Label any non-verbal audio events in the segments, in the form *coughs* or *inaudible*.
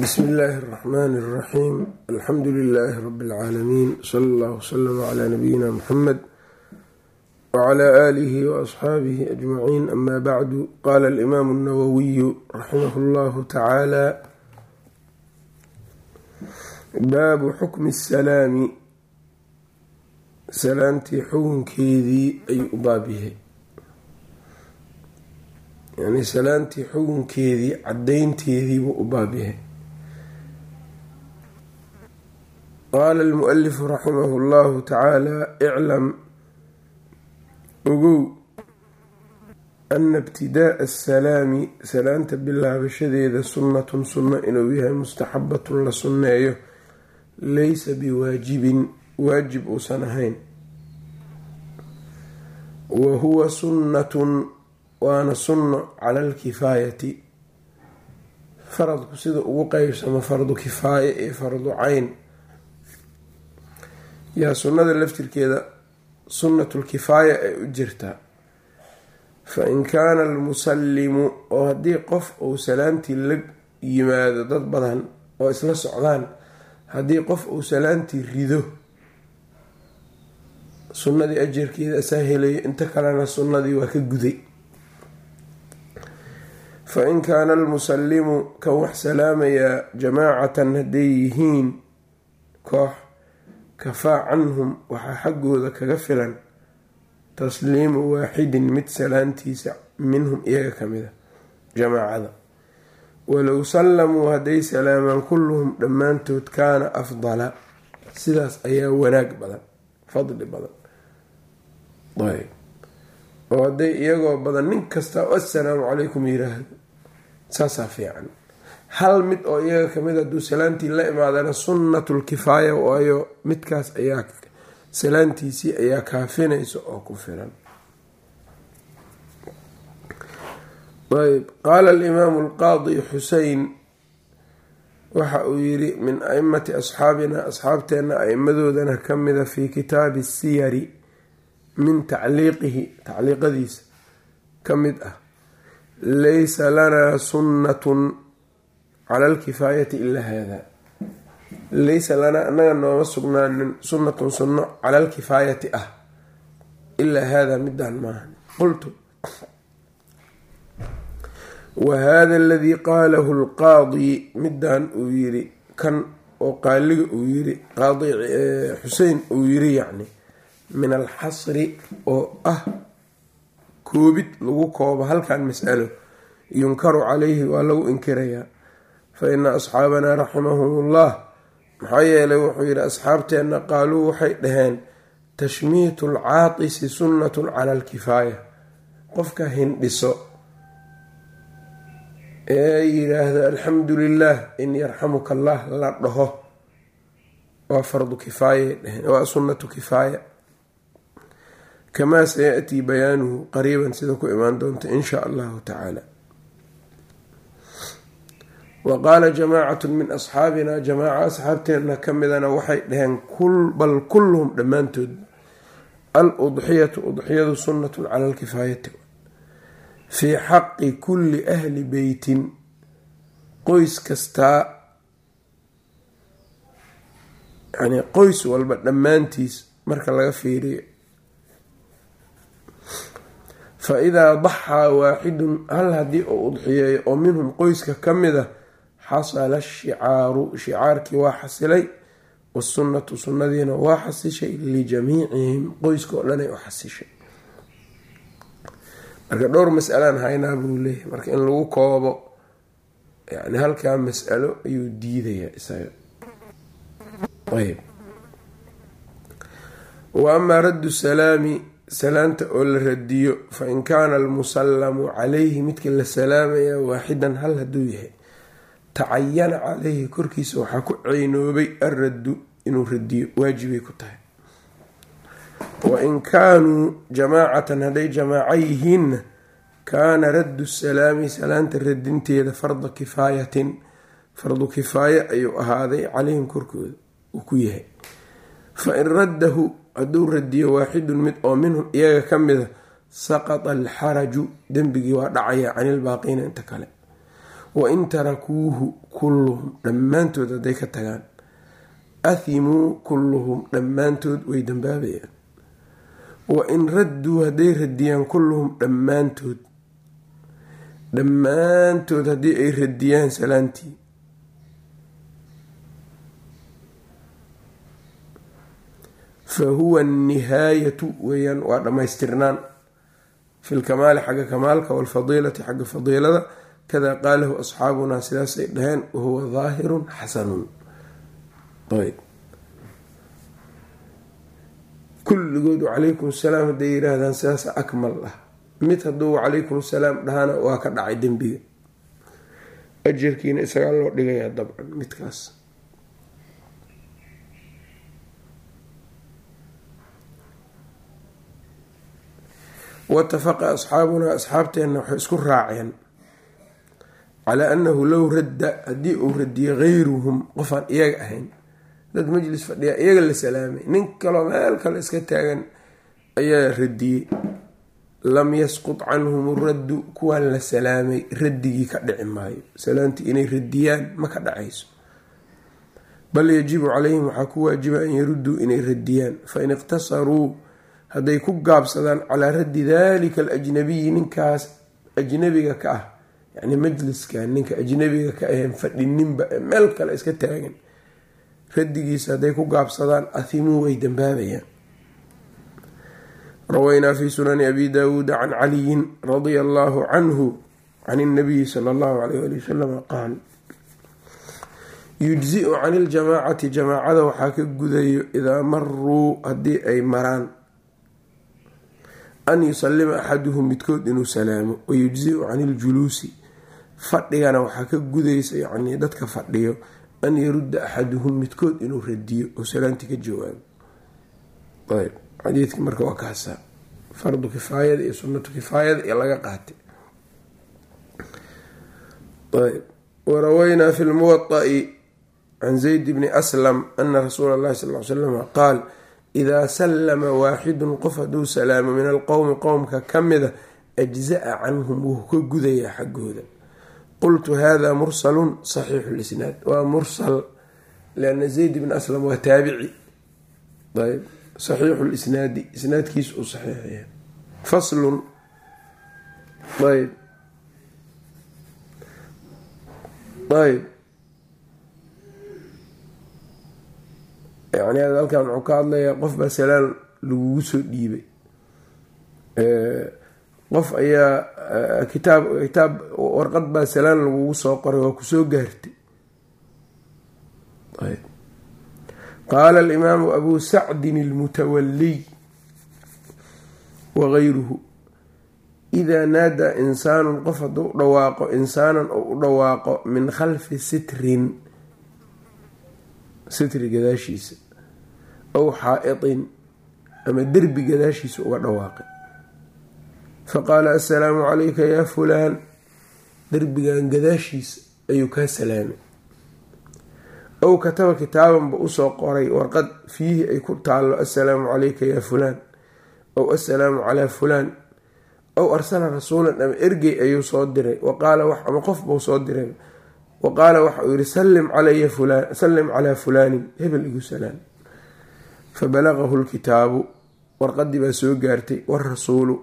bsmi illaahi اraxmaani اraxiim alxamdu lilaahi rabi اlcaalamiin sala allah wslama cla nabiyina muxamed wcla aalihi waasxaabihi ajmaciin ama bacdu qaala alimaamu اnawawiyu raximah اllahu tacaala baabu xukmi salaami salaamtii xukunkeedii ayuu u baab yahay yani salaamtii xukunkeedii cadaynteediibuu u baab yahay Qaala almualifu raximah اllahu tacaala iclam ogow ana ibtidaaa asalaami salaanta bilaabashadeeda sunnatun sunno inuu yahay mustaxabatun la sunneeyo laysa biwaajibin waajib uusan ahayn wa huwa sunnatun waana sunno cala alkifaayati faradku sida ugu qeybsamo fardu kifaaye ee fardu cayn yaa sunnada laftirkeeda sunnatulkifaaya ay u jirtaa fa in kaana almusallimu oo haddii qof uu salaantii la yimaado dad badan oo isla socdaan haddii qof uu salaantii rido sunnadii ajarkeeda asaa helayo inta kalena sunnadii waa ka guday. Fa in kaana almusallimu kan wax salaamayaa jamaacatan hadday yihiin koox kafaa canhum waxaa xaggooda kaga filan tasliimu waaxidin mid salaantiisa minhum iyaga ka mida jamaacada. Walow sallamuu hadday salaamaan kulluhum dhammaantood kaana afdala. Sidaas ayaa wanaag badan fadli badan. Ayb. Oo hadday iyagoo badan nin kasta assalaamu calaykum yiraahdo saasaa fiican hal mid oo iyaga ka mid hadduu salaantii la imaadana sunnatul kifaaya waayo midkaas ayaa salaantiisii ayaa kaafinaysa oo ku filan. Ayb qaala alimaamu alqaadi xusein waxa uu yiri min aimati asxaabina asxaabteenna aimadoodana kamida fi kitaabi siyari min tacliiqihi tacliiqadiisa ka mid ah laysa lanaa sunnatun cala alkifaayati ilaa hada laysa lanaa anaga nooma sugnaanin sunnatun sunno cala alkifaayati ah ilaa hada midaan maaha qultu wa hada aladii qaalahu lqaadi midaan uu yiri kan oo qaaliga uu yiri qaadi xusein uu yiri yacni min alxasri oo ah koobid lagu koobo halkan mas'alo yunkaru calayhi waa lagu inkirayaa fa ina asxaabanaa raximahum ullah maxaa yeelay wuxuu yidhi asxaabteenna qaaluu waxay dhaheen tashmiitu alcaatisi sunnatun cala alkifaaya qofka hindhiso ee yidhaahdo alxamdu lilah in yarxamuka allah la dhaho waa fardu kifaaya dheheen waa sunnatu kifaaya kamaa sayatii bayaanuhu qariiban sida ku imaan doonta in shaa allahu tacaala wa qaala jamaacatu min asxaabina jamaaca asxaabteena ka midana waxay dhaheen bal kulluhum dhammaantood al udxiyatu udxiyadu sunnatun cala alkifaayati fii xaqi kulli ahli beytin qoys kastaa yani qoys walba dhammaantiis marka laga fiiriyo. Fa idaa daxaa waaxidun hal haddii uu udxiyeeyo oo minhum qoyska ka mid a xasala ashicaaru shicaarkii waa xasilay wasunnatu sunnadiina waa xasishay lijamiicihim qoyska oo dhanay u xasishay marka dhowr mas'alaan haynaa buu leeyahay marka in lagu koobo yani halkaa mas'alo ayuu diidayaa isaga ayb wa amaa raddu salaami salaanta oo la radiyo fa in kaana almusallamu calayhi midka la salaamaya waaxidan hal hadduu yahay tacayana caleyhi korkiisa waxaa ku ceynoobay alraddu inuu radiyo waajibay ku tahay. Wa in kaanuu jamaacatan hadday jamaaco yihiinna kaana raddu salaami salaanta radinteeda farda kifaayatin fardu kifaaye ayuu ahaaday caleyhim korkooda uu ku yahay. Fa in raddahu hadduu radiyo waaxidun mid oo minhum iyaga ka mida saqata alxaraju dembigii waa dhacaya cani ilbaaqiina inta kale wain tarakuuhu kulluhum dhammaantood hadday ka tagaan. Athimuu kulluhum dhammaantood way dambaabayaan. Wa in radduu hadday radiyaan kulluhum dhammaantood. Dhammaantood haddii ay radiyaan salaantii. Fa huwa annihaayatu weeyaan waa dhammaystirnaan. Fi lkamaali xagga kamaalka waalfadiilati xagga fadiilada kadaa qaalahu asxaabunaa sidaasay dhaheen wahuwa daahirun xasanun. Ayb. Kulligood wacalaykum salaam hadday yiraahdaan sidaasa akmal ah. Mid hadduu wacalaykum salaam dhahana waa ka dhacay dembiga. Ajarkiina isagaa loo dhigayaa dabcan midkaas. Watafaqa asxaabunaa asxaabteenna waxay isku raaceen calaa annahu low radda haddii uu radiyo hayruhum qofaan iyaga ahayn dad majlis fadhiya iyaga la salaamay nin kaloo meel kale iska taagan ayaa radiyey lam yasqut canhum raddu kuwaan la salaamay raddigii ka dhici maayo. Salaamtii inay radiyaan ma ka dhacayso. Bal yajibu calayhim waxaa ku waajiba an yarudduu inay radiyaan fain iqtasaruu hadday ku gaabsadaan calaa raddi dalika alajnabiyi ninkaas ajnabiga ka ah yacni majliskan ninka ajnabiga ka aheen fadhininba meel kale iska taagan raddigiisa hadday ku gaabsadaan ahimuu way dambaabayaan. Rawaynaa fi sunani abi daawuuda can caliyin radia allahu canhu can اnabiyi sala allahu alayh ali wasalam qaal yujziu can iljamaacati jamaacada waxaa ka gudayo idaa maruu haddii ay maraan. An yusalima axaduhum midkood inuu salaamo. Wayujziu can iljuluusi fadhigana waxaa ka gudaysa yacnii dadka fadhiyo an yarudda axaduhum midkood inuu radiyo oo salaantii ka jawaabo ayb xadiidka marka waa kaasa. Fardu kifaayada iyo sunnatu kifaayada iyo laga qaatay. Ayb warawaynaa fi lmuwaطa'i can zayd bni aslam ana rasuula اllahi sal l slama qaal idaa sallama waaxidun qof hadduu salaamo min alqowmi qowmka ka mida ajza'a canhum wuu ka gudayaa xaggooda qultu hada mursalun saxiixu lisnaad. Waa mursal lianna zayd bn aslam waa taabici. Ayb saxiixu lisnaadi isnaadkiis uu saxiixaya. Faslun. Ayb ayb yani halkan wuxuu ka hadlayaa qof baa salaan lagugu soo dhiibay qof ayaa kitaab kitaab warqad baa salaan lagugu soo qoray waa ku soo gaartay. Qaala alimaamu abu sacdin almutawaliy wagayruhu idaa naadaa insaanun qof hadduu u dhawaaqo insaanan oo u dhawaaqo min khalfi sitrin sitri gadaashiisa aw xaa-itin ama derbi gadaashiisa uga dhawaaqay faqaala assalaamu calayka yaa fulaan. Derbigan gadaashiisa ayuu kaa salaamay. Ow kataba kitaabanba u soo qoray warqad fiihi ay ku taallo assalaamu calayka yaa fulaan. Ow assalaamu calaa fulaan. Ow arsala rasuulan ama ergey ayuu soo diray. Ama qof buu soo diray. Wa qaala waxa uu yihi sallim calaa fulaanin. Hebel igu salaam. Fabalagahu lkitaabu warqadii baa soo gaartay warasuulu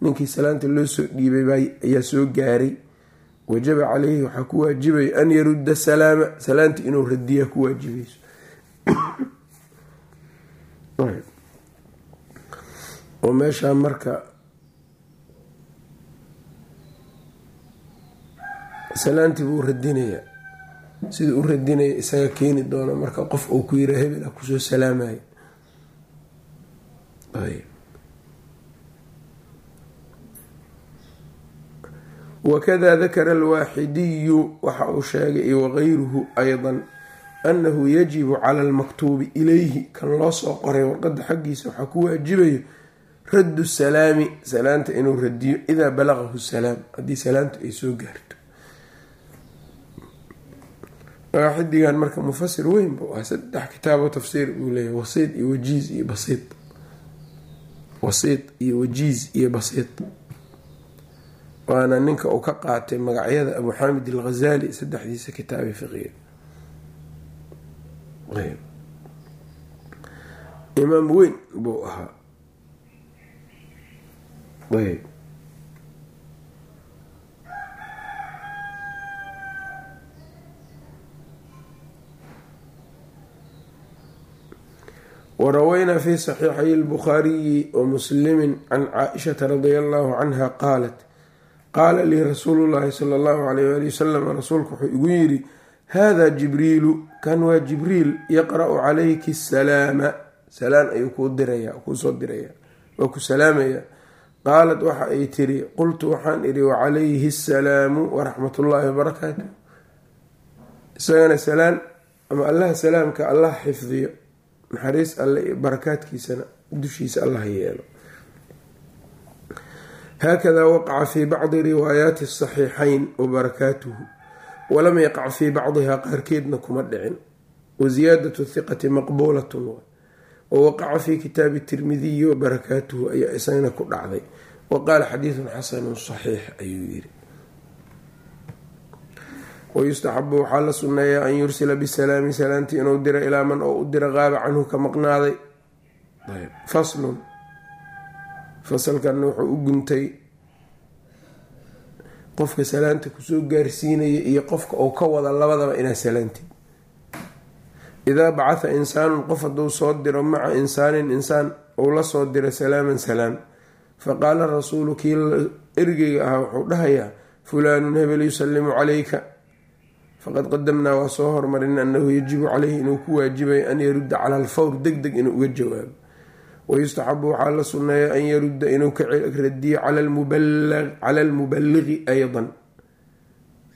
ninkii salaanta loo soo dhiibay ayaa soo gaaray. Wajaba caleyhi waxaa ku waajibaya an yarudda salaama salaanta inuu radiyaa ku waajibayso *coughs* oo meeshaa marka salaantii buu radinayaa siduu u radinaya isaga keeni doona marka qof uu ku yira hebel a ku soo salaamayo wakada dakara alwaaxidiyu waxa uu sheegay iyo wagayruhu aydan annahu yajibu cala almaktuubi ilayhi kan loo soo qoray warqadda xaggiisa waxaa ku waajibayo raddu salaami salaanta inuu radiyo idaa balagahu salaam haddii salaamtu ay soo gaarto. waaxidigan marka mufasir weyn buu ah saddex kitaabo tafsiir buu leeyahy wasiid iyo wajiiz iyo basiid wasiid iyo wajiiz iyo basiid waana ninka uu ka qaatay magacyada abu xaamid alghazali saddexdiisa kitaabi fiqiga imaam weyn buu ahaa. Ayb. Warawaynaa fi saxiixay lbukhaariyi wa muslimi can caaishata radia allahu canha qaalat qaala lii rasuulu llaahi sala allahu alayh ali wasalam rasuulku wuxuu igu yidhi hada jibriilu kan waa jibriil yaqra-u calayki asalaama salaan ayuu kuu diraya kuusoo diraya waa ku salaamaya qaalat waxa ay tiri qultu waxaan idhi wacalayhi asalaamu waraxmatullaahi wabarakaatu isagana salaan ama allaha salaamka allah xifdiyo naxariis alle iyo barakaadkiisana dushiisa allah yeelo haakada waqaca fii bacdi riwaayaati asaxiixayn wa walam yaqac fii bacdihaa qaarkeedna kuma dhicin wasiyaadatu hiqati maqbuulatun wawaqaca fi kitaabi tirmidiyi wa barakaatuhu ayaa isagana ku dhacday wa qaala xadiidun xasanun saxiix ayuu yiri wayustaxabu waxaa la sunneeyaa an yursila bisalaami salaamtii inuu diro ilaa man oo u dira qaaba canhu ka maqnaaday faslun fasalkanna wuxuu u guntay qofka salaanta ku soo gaarsiinaya iyo qofka uu ka wada labadaba inaa salaantid idaa bacatha insaanun qof hadduu soo diro maca insaanin insaan uu la soo diro salaaman salaam faqaala rasuulu kii ergeyga ahaa wuxuu dhahayaa fulaanun hebel yusalimu calayka. Faqad qadamnaa waa soo hormarin annahu yajibu caleyhi inuu ku waajibayo an yarudda cala alfawr deg deg inuu uga jawaabo wayustaxabu waxaa la sunneeya an yarudda inuu ka radiyo cala almuballiqi aydan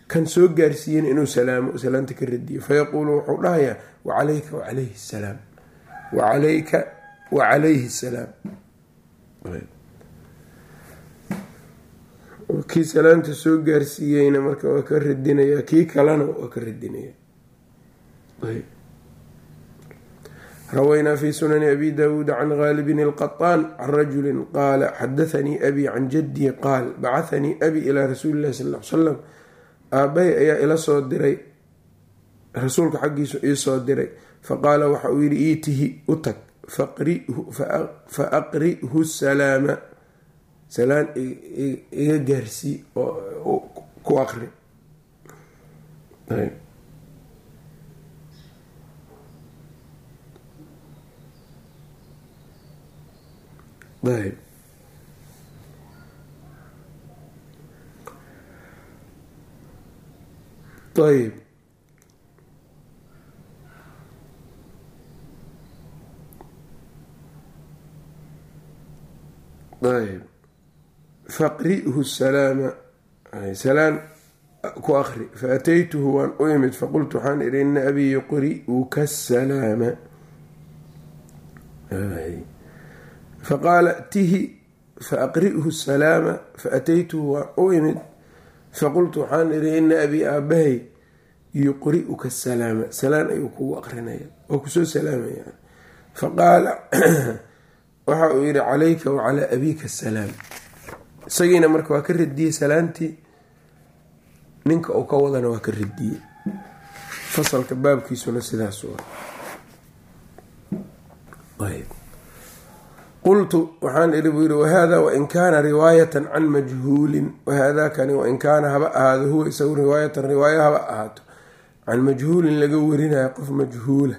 kan soo gaarsiiyen inuu salaamo salaanta ka radiyo fayaquulu wuxuu dhahayaa wacalayka wacalayhi salaam wacalayka wacalayhi salaam kii salaanta soo gaarsiiyeyna marka waa ka radinaya kii kalena waa ka radinaya rawaynaa fi sunani abi daawuuda can gaalibin ilqaطaan can rajuli qaala xadathanii abi can jaddii qaal bacahanii abi ilaa rasuuli illahi sal salam aabbahay ayaa ila soo diray rasuulka xaggiisu ii soo diray faqaala waxa uu yidhi iitihi u tag fa aqri'hu salaama salaan iga gaarsii oo ku ayb ayb ayb faqri'hu salaama salaan ku aqri faataytuhu waan u imid faqultu waxaan idhi ina abii yuqri'uka salaama faqaala tihi faaqri'hu salaama faataytuhu waan u imid faqultu waxaan idhi ina abii aabahay yuqri'uka salaama salaan ayuu kugu aqrinaya oo ku soo salaamaya faqaala waxa uu yihi calayka wacalaa abiika asalaam isagiina marka waa ka radiyey salaantii ninka uu ka wadana waa ka radiyey fasalka baabkiisuna sidaas qultu waxaan idhi buu yihi wahada wain kaana riwaayatan can majhuulin. Wahaadakani wain kaana haba ahaado huwa isagu riwaayatan riwaayo haba ahaato. Can majhuulin laga warinayo qof majhuula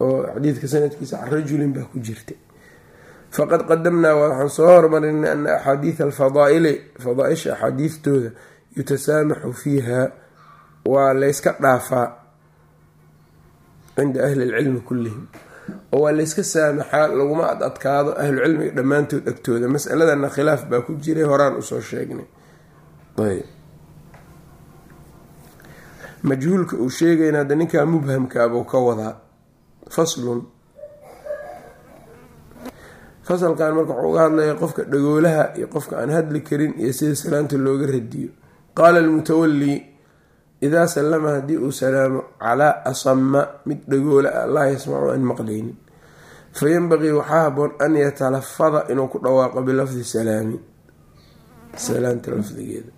oo xadiidka sanadkiisa can rajulin baa ku jirta faqad qadamnaa waxaan soo hormarinay ana axaadiida alfadaa'ili fadaaisha axaadiistooda yutasaamaxu fiiha waa layska dhaafaa cinda ahli lcilmi kullihim oo waa layska saamaxaa laguma ad adkaado ahlucilmiga dhammaantood agtooda. Masaladana khilaaf baa ku jiray horaan u soo sheegnay. Majhuulka uu sheegayna hadda ninkaa mubhamkaabuu ka wadaa. Faslun. Fasalkan marka wuxuu uga hadlaya qofka dhagoolaha iyo qofka aan hadli karin iyo sida salaanta looga radiyo. Qaala almutawalii idaa sallama haddii uu salaamo calaa asama mid dhagoola ah laa yasmacu aan maqlaynin fayanbaqii waxaa haboon an yatalafada inuu ku dhawaaqo bilafdi salaami salaanta lafdigeeda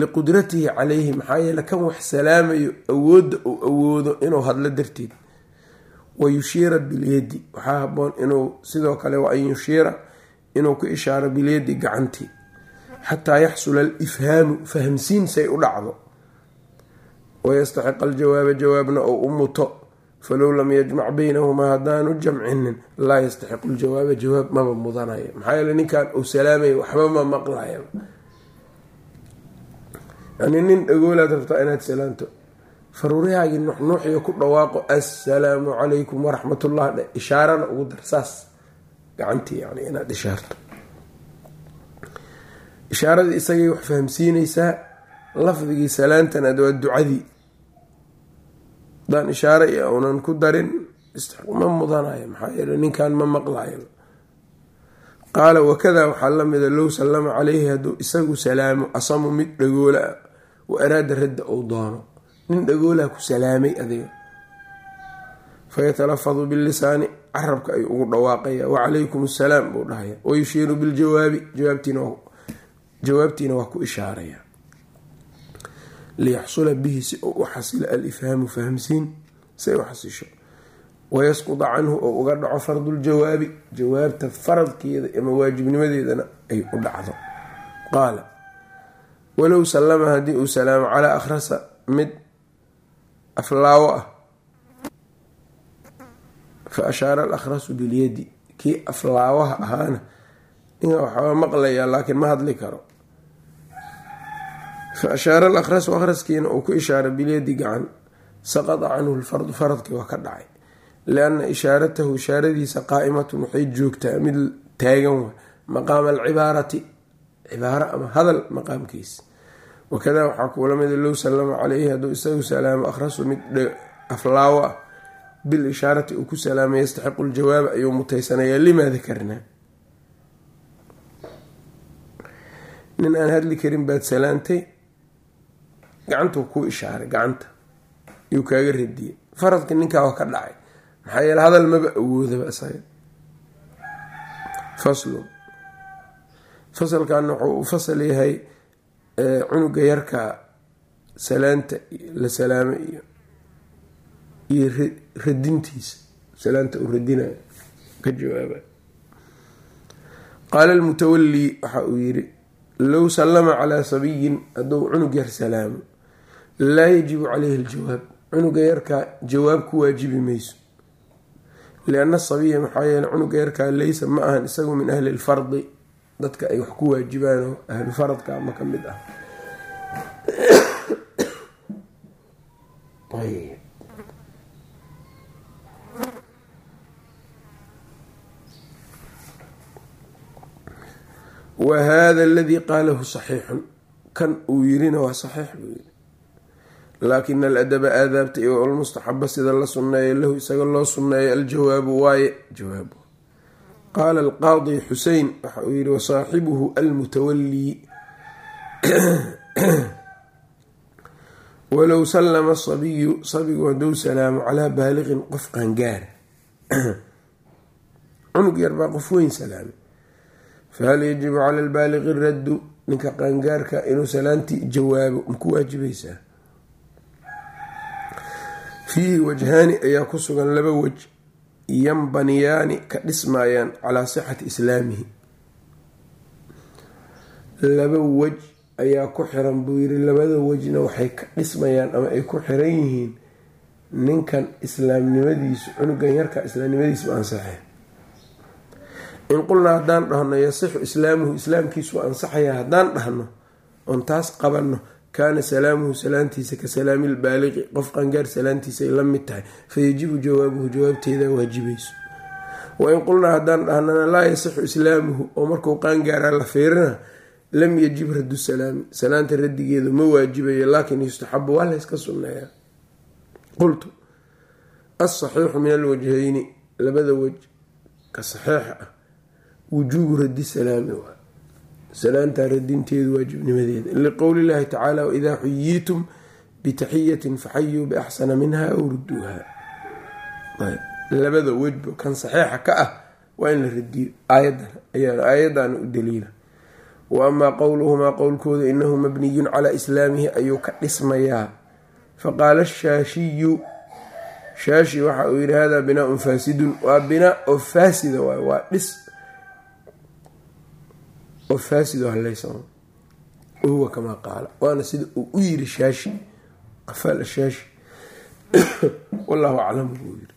liqudratihi calayhi maxaa yeele kan wax salaamayo awoodda uu awoodo inuu hadlo darteed wa yushiira bilyadi waxaa haboon inuu sidoo kale wa an yushiira inuu ku ishaaro bilyadi gacantii xataa yaxsula alifhaamu fahamsiin say u dhacdo wayastaxiqa aljawaaba jawaabna ou u muto falow lam yajmac baynahumaa haddaanu jamcinin laa yastaxiqu ljawaaba jawaab maba mudanaya maxaa yeele ninkan uu salaamaya waxba ma maqlaya yani nin dhagoolaad rabtaa inaad salaanto faruurihaagii nuuxnuuxiyo ku dhawaaqo assalaamu calaykum waraxmatullah dhe ishaarana ugu dar saas gacantii yani inaad ishaarto ishaaradii isagay wax lafdigii salaantana waa ducadii. Hadaan ishaare iyo uunan ku darin ma mudanayo maxaa yeele ninkan ma maqlayo. Qaala wakadaa waxaa lamida low sallama caleyhi hadduu isagu salaamo asamu mid dhagoola ah wa araada radda ou doono. Nin dhagoolaha ku salaamay adiga. Fayatalafadu bilisaani carabka ayuu ugu dhawaaqaya wacalaykum assalaam buu dhahaya wayushiiru biljawaabi jawaabtiina waa ku ishaaraya liyaxsula bihi si uu u xasilo alifhaamu fahamsiin say u xasisho wayasquda canhu oo uga dhaco farduljawaabi jawaabta faradkeeda ama waajibnimadeedana ay u dhacdo qaala walow sallama haddii uu salaamo calaa akhrasa mid aflaawo ah fa ashaara alakhrasu bilyadi kii aflaawaha ahaana ninka waxaa maqlayaa laakiin ma hadli karo fa ashaara akhraskiina uu ku ishaara bilyadi gacan saqada canhu lfardu faradkii waa ka dhacay lianna ishaaratahu ishaaradiisa qaa'imatun waxay joogtaa mid taagan wa maqaama alcibaarati cibaaro ama hadal maqaamkiisa wakadaa waxaa kuula mida low sallama caleyhi hadduu isagu salaamo akhrasu mid aflaawo ah bil ishaarati uu ku salaamay yastaxiqu ljawaaba ayuu mutaysanayaa limaa dakarnaa nin aan hadli karin baad salaantay gacantuu kuu ishaaray gacanta. Yuu kaaga radiyey faradka ninkaa waa ka dhacay. Maxaa yeele hadal maba awoodaba isaga. Faslun fasalkaana wuxuu u fasal yahay cunuga yarka salaanta la salaamo iyo iyo radintiisa. Salaanta uu radinayo. Ka jawaaba. Qaala almutawalii waxa uu yiri low sallama calaa sabiyin hadduu cunug yar salaamo laa yajibu caleyhi aljawaab. Cunuga yarkaa jawaab ku waajibi mayso. Lianna sabiya maxaa yeele cunuga yarkaa laysa ma ahan isagu min ahli lfardi dadka ay wax ku waajibaanoo ahlu faradka ma ka mid ah. Wa hada aladii qaalahu saxiixun. Kan uu yirina waa saxiix buu yiri laakina aladaba aadaabta iyo almustaxaba sida la sunneeyo lahu isaga loo sunneeyo aljawaabu waaye jawaabu. Qaala alqaadi xusein waxa uu yihi wasaaxibuhu almutawalii *clears throat* walow sallama asabiyu sabigu hadduu salaamo calaa baaliqin qof qaangaara *clears throat* cunug yar baa qof weyn salaamay. Fahal yajibu cala albaaliqi raddu ninka qaangaarka inuu salaantii jawaabo maku waajibaysaa fiihi wajhaani ayaa ku sugan laba wej yanbaniyaani ka dhismayaan calaa sixati islaamihi. Laba wej ayaa ku xiran buu yiri labada wejna waxay ka dhismayaan ama ay ku xiran yihiin ninkan islaamnimadiisu cunugan yarka islaamnimadiisu ansaxay. In qulnaa haddaan dhahno yasixu islaamuhu islaamkiisu ansaxaya haddaan dhahno oon taas qabanno kaana salaamuhu salaantiisa ka salaami lbaaliqi qof qangaar salaantiisaay la mid tahay fayajibu jawaabuhu jawaabteeda waajibayso wain qulnaa haddaan dhahnana laa yasixu islaamuhu oo markuu qaangaaraa la fiirina lam yajib radu salaami. Salaanta radigeedu ma waajibayo laakin yustaxabu waa layska sunneeyaa qultu asaxiixu min alwajhayni labada wej ka saxiixa ah wujuubu radi salaami waa salaantaa radinteedu waajibnimadeeda liqowli llaahi tacaala waidaa xuyiitum bitaxiyatin faxayuu biaxsana minha aw ruduuha labada wejba kan saxiixa ka ah waa in la radiyo. Aayadana u daliila. Wa amaa qowluhumaa qowlkooda inahu mabniyun calaa islaamihi ayuu ka dhismayaa. Faqaala shaashiyu shaashi waxa uu yidhi hada binaaun faasidun. Waa binaa oo faasida waay waa dhis oo faasid oo haleysa wahuwa kamaa qaala waana sida uu u yiri shaashi qafaal shaashi wallahu aclam buu yiri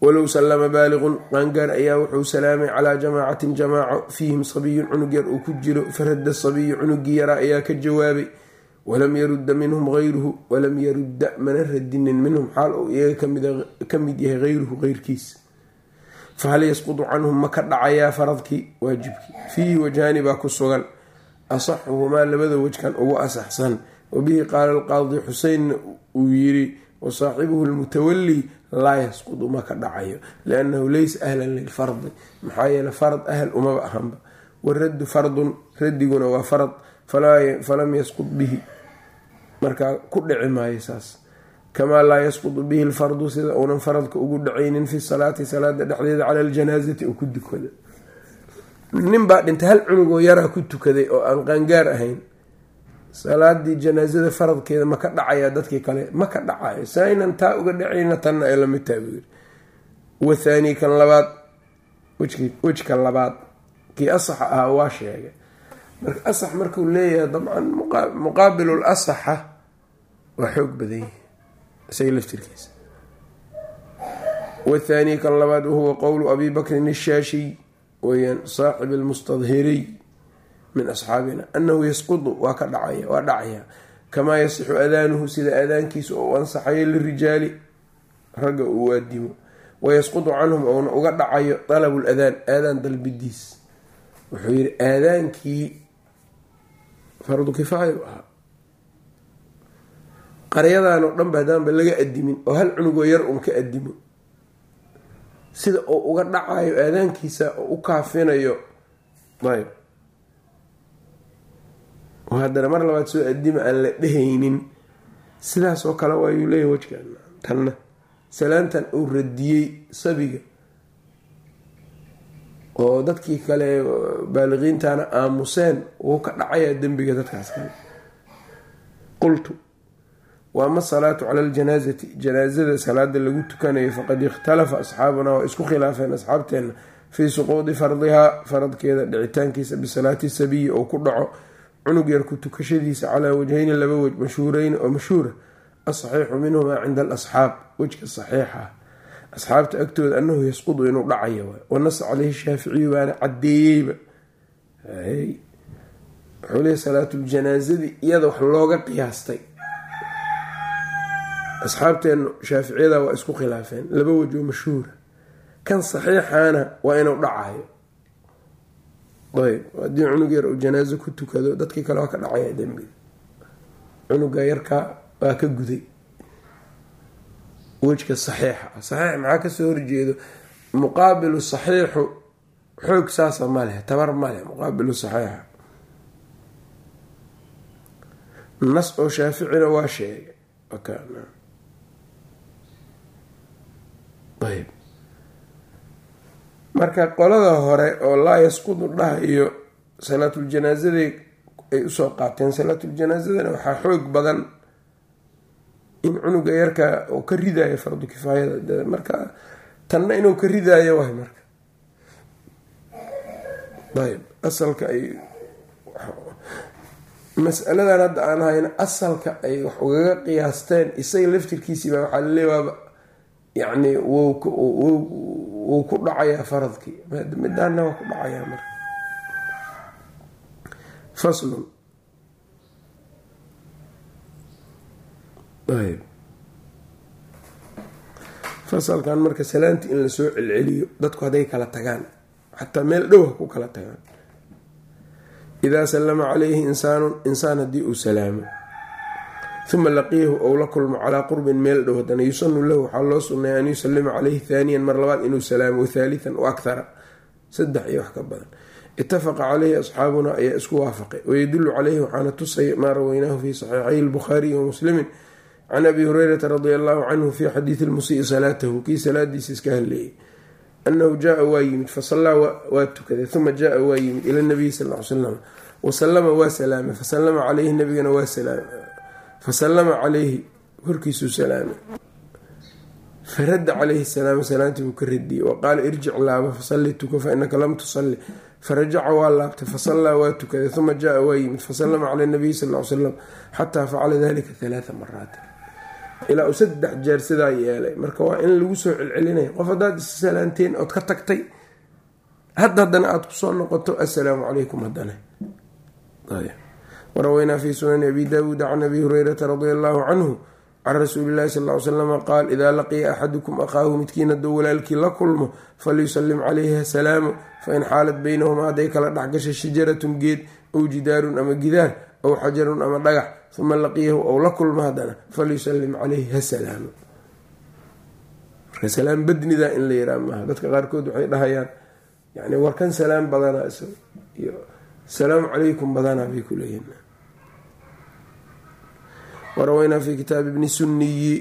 walow sallama baaliqun qaangaar ayaa wuxuu salaamay calaa jamaacatin jamaaco fiihim sabiyun cunug yar uu ku jiro faradda sabiyu cunugii yaraa ayaa ka jawaabay walam yarudda minhum hayruhu walam yarudda mana radinin minhum xaal uu iyaga ka mid yahay hayruhu heyrkiisa fahal yasqudu canhum ma ka dhacayaa faradkii waajibkii fiihi wajhaani baa ku sugan asaxuhumaa labada wejkan ugu asaxsan wabihi qaala alqaadi xuseynna uu yiri wasaaxibuhu lmutawali laa yasqudu ma ka dhacayo liannahu laysa ahlan lilfardi maxaa yeele farad ahl umaba ahanba waraddu fardun radiguna waa farad falam yasqud bihi markaa ku dhici maayo saas kamaa laa yasqudu bihi lfardu sida uunan faradka ugu dhacaynin fi salaati salaada dhexdeeda cala aljanaasati oo ku dukada. Nin baa dhintay hal cunugoo yaraa ku tukaday oo aan qaangaar ahayn salaadii janaasada faradkeeda ma ka dhacayaa dadkii kale ma ka dhacayo saynan taa uga dhacayna tanna ay la mid taha buu yiri wathaani kan labaad wejka labaad. Kii asaxa ahaa waa sheegay. Marka asax markuu leeyahay dabcan muqaabilul asaxa waa xoog badan yahi isaga laftirkiisa wathaani kan labaad wahuwa qowlu abi bakrin ishaashiy weyaan saaxib almustadhiriy min asxaabina anahu yasqudu waa ka dhacaya waa dhacaya. Kamaa yasixu adaanuhu sida aadaankiisa oo u ansaxayo lirijaali ragga uu aadimo wayasqudu canhum ouna uga dhacayo dalabu ladaan aadaan dalbidiis wuxuu yidhi aadaankii fardu kifaayo ahaa qaryadan oo dhanba hadaanba laga adimin oo hal cunugoo yar un ka adimo sida uu uga dhacayo aadaankiisa oo u kaafinayo ayb. Haddana mar labaad soo adima aan la dhehaynin sidaas oo kale waayuu leeyahy wejkan tanna salaantan uu radiyey sabiga. Oo dadkii kale baaliqiintana aamuseen wuu ka dhacayaa dembiga dadkaas kale. Qultu waama asalaatu cala aljanaasati janaasada salaada lagu tukanayo faqad ikhtalafa asxaabuna waa isku khilaafeen asxaabteenna fii suquudi fardihaa faradkeeda dhicitaankiisa bisalaati sabiyi oo ku dhaco cunug yar ku tukashadiisa calaa wajhayni laba wej mashhuureyni oo mashhuura asaxiixu minhumaa cinda alasxaab wejka saxiixa. Asxaabta agtooda anahu yasqudu inuu dhacayo wanasa caleyhi shaaficiyu baana cadeeyeyba wuxuu leey salaatuljanaazadii iyada wax looga qiyaastay asxaabteennu shaaficiyada waa isku khilaafeen laba wejoo mashhuura. Kan saxiixaana waa inuu dhacayo. Ayb haddii cunug yar uu janaaso ku tukado dadkii kale waa ka dhacaya dembiga cunuga yarka waa ka guday. Wejka saxiixa. Saxiix maxaa ka soo horjeedo? Muqaabilu saxiixu xoog saasa ma leh tabar ma leh muqaabilu saxiixa. Nas oo shaaficina waa sheegay ayb marka qolada hore oo laa yasqudu dhahayo salaatuljanaazadii ay u soo qaateen salaatuljanaazadana waxaa xoog badan in cunuga yarka uu ka ridayo fardu kifaayada. Marka tanna inuu ka ridaayo waay marka. Ayb asalka ay masaladan hadda aan hayna asalka ay wax ugaga qiyaasteen isaga laftirkiisiiba waxaa laleey yacni wuu ku dhacayaa faradkii. Midaana waa ku dhacayaa marka. Faslun. Ayb fasalkan marka salaantii in la soo celceliyo dadku hadday kala tagaan. Xataa meel dhow ha ku kala tagaan. Idaa sallama calayhi insaanun insaan haddii uu salaamo uma laqiyahu ou la kulmo calaa qurbin meel dhow haddana yusanu lahu waxaa loo sunnaya an yusalima caleyhi thaaniyan mar labaad inuu salaamo wathaalithan wa akhara saddex iyo wax ka badan itafaqa caleyhi asxaabuna ayaa isku waafaqay wayadulu caleyhi waxaana tusaya maa raweynaahu fi saxiixay lbukhaariyi wa muslimin can abi hureyrata radi allahu canhu fi xadiidi lmusii salaatahu kii salaadiisa iska hadleeyay anahu jaaa waa yimid fasallaa waa tukaday uma jaaa waa yimid ila nabiyi sal l slam wasalama waa salaamay fasalama caleyhi nabigana waa salaamay fasalama caleyhi korkiisuu salaamay faradda caleyhi salaam salaantii buu ka radiyey wa qaala irjic laaba fasalli tuka fa inaka lam tusalli farajaca waa laabtay fasallaa waa tukaday uma jaa waa yimid fasalama cala nabiyi sal l slam xataa facala dalika halaaa maraatin ilaa uu saddex jeer sidaa yeelay marka waa in lagu soo celcelinaya qof haddaad is salaanteen ood ka tagtay hadda haddana aada ku soo noqoto assalaamu calaykum haddana waraweynaa fi sunani abi daawuud can abi hureyrata radia allahu canhu can rasuuli illahi sal ly slama qaal idaa laqiya axadukum akhaahu midkiin hadduu walaalkii la kulmo falyusalim calayhi asalaamo fain xaalat beynahumaa hadday kala dhexgashay shajaratun geed ow jidaarun ama gidaar ow xajarun ama dhagax uma laqiyahu ou la kulmo haddana falyusalim calayhi hasalaamo marka salaam badnida in la yiraa maaha dadka qaarkood waxay dhahayaan yani warkan salaam badanaa iyo salaamu calaykum badanaa bay waraweynaa fi kitaabi bni sunniyi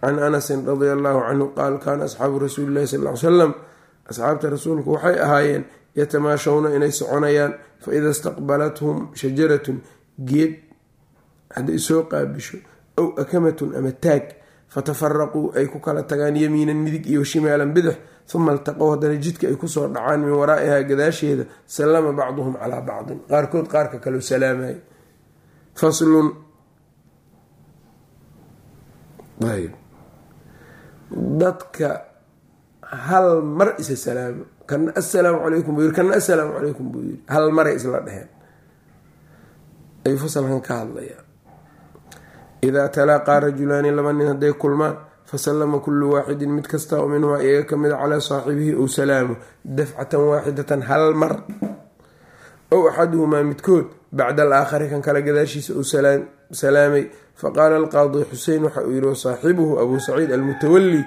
can anasin radia allahu canhu qaal kaana asxaabu rasuuli illahi sal ly salam asxaabta rasuulku waxay ahaayeen yatamaashawna inay soconayaan faida istaqbalathum shajaratun geed hadday soo qaabisho ow akamatun ama taag fatafaraquu ay ku kala tagaan yamiinan midig iyo shimaalan bidix uma altaqow haddana jidka ay ku soo dhacaan min waraa'ihaa gadaasheeda sallama bacduhum calaa bacdin qaarkood qaarka kaleu salaamay dadka hal mar isa salaamo kana assalaamu calaykum buu yiri kana assalaamu calaykum buu yiri hal maray isla dheheen ayuu fasalkan ka hadlayaa. Idaa talaaqaa rajulaani laba nin hadday kulmaan fasalama kullu waaxidin mid kasta oo minhumaa iyaga ka mida calaa saaxibihi ou salaamo dafcatan waaxidatan hal mar. Ow axaduhumaa midkood bacda alaakhari kan kale gadaashiisa uu salaamay. Faqaala alqaadi xusein waxa uu yihi wasaaxibuhu abuu saciid almutawali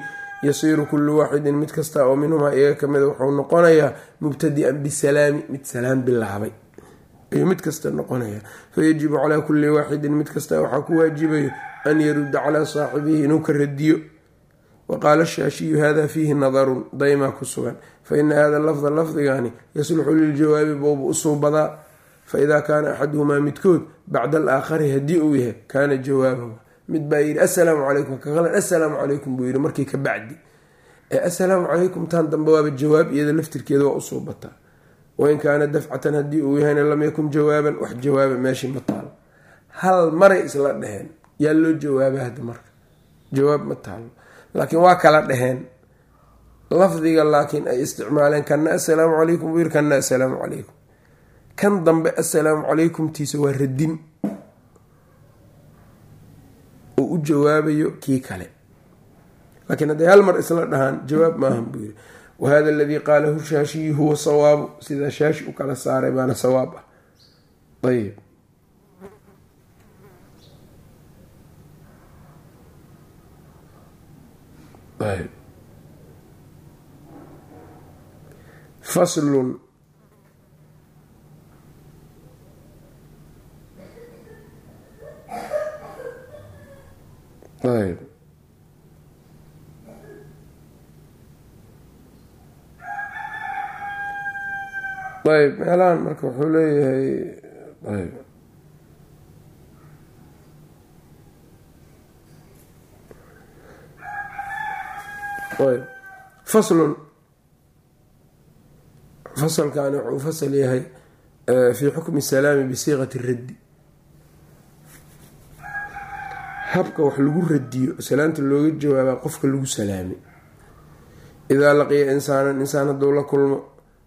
yasiiru kullu waaxidin mid kasta oo minhumaa iyaga kamida wuxuu noqonayaa mubtadi'an bisalaami mid salaam bilaabay. Ayuu mid kasta noqonaya fayajibu calaa kulli waaxidin mid kasta waxaa ku waajibayo an yarudda calaa saaxibihi inuu ka radiyo. Wa qaala shaashiyu hada fiihi nadarun daymaa ku sugan. Fa ina hada lafda lafdigani yasluxu liljawaabi bowba u suubadaa faidaa kaana axaduhumaa midkood bacda alaakhari haddii uu yahay kaana jawaabahu mid baa yidhi assalaamu calaykum kaqalan assalaamu calaykum buu yidhi markii ka bacdi ee assalaamu calaykum tan dambe waaba jawaab iyada laftirkeeda waa u soo bataa wain kaana dafcatan haddii uu yahayna lam yakun jawaaban wax jawaaba meeshii ma taalo hal maray isla dheheen yaa loo jawaaba hadda marka jawaab ma taalo laakiin waa kala dheheen lafdiga laakiin ay isticmaaleen kana assalaamu calaykum buu yiri kana assalaamu calaykum kan dambe assalaamu calaykumtiisa waa radin oo u jawaabayo kii kale. Laakiin hadday hal mar isla dhahaan jawaab maahan buu yiri wahada aladii qaalahu shaashiyi huwa sawaabu. Sidaa shaashi u kala saaray baana sawaab ah. Ayb faslun ayb ayb meelahan marka wuxuu leeyahay ayb ayb faslun fasalkani wuxuu fasal yahay fi xukmi salaami bisiiqati raddi habka wax lagu radiyo salaanta looga jawaabaa qofka lagu salaamay idaa laqiya insaanan insaan hadduu la kulmo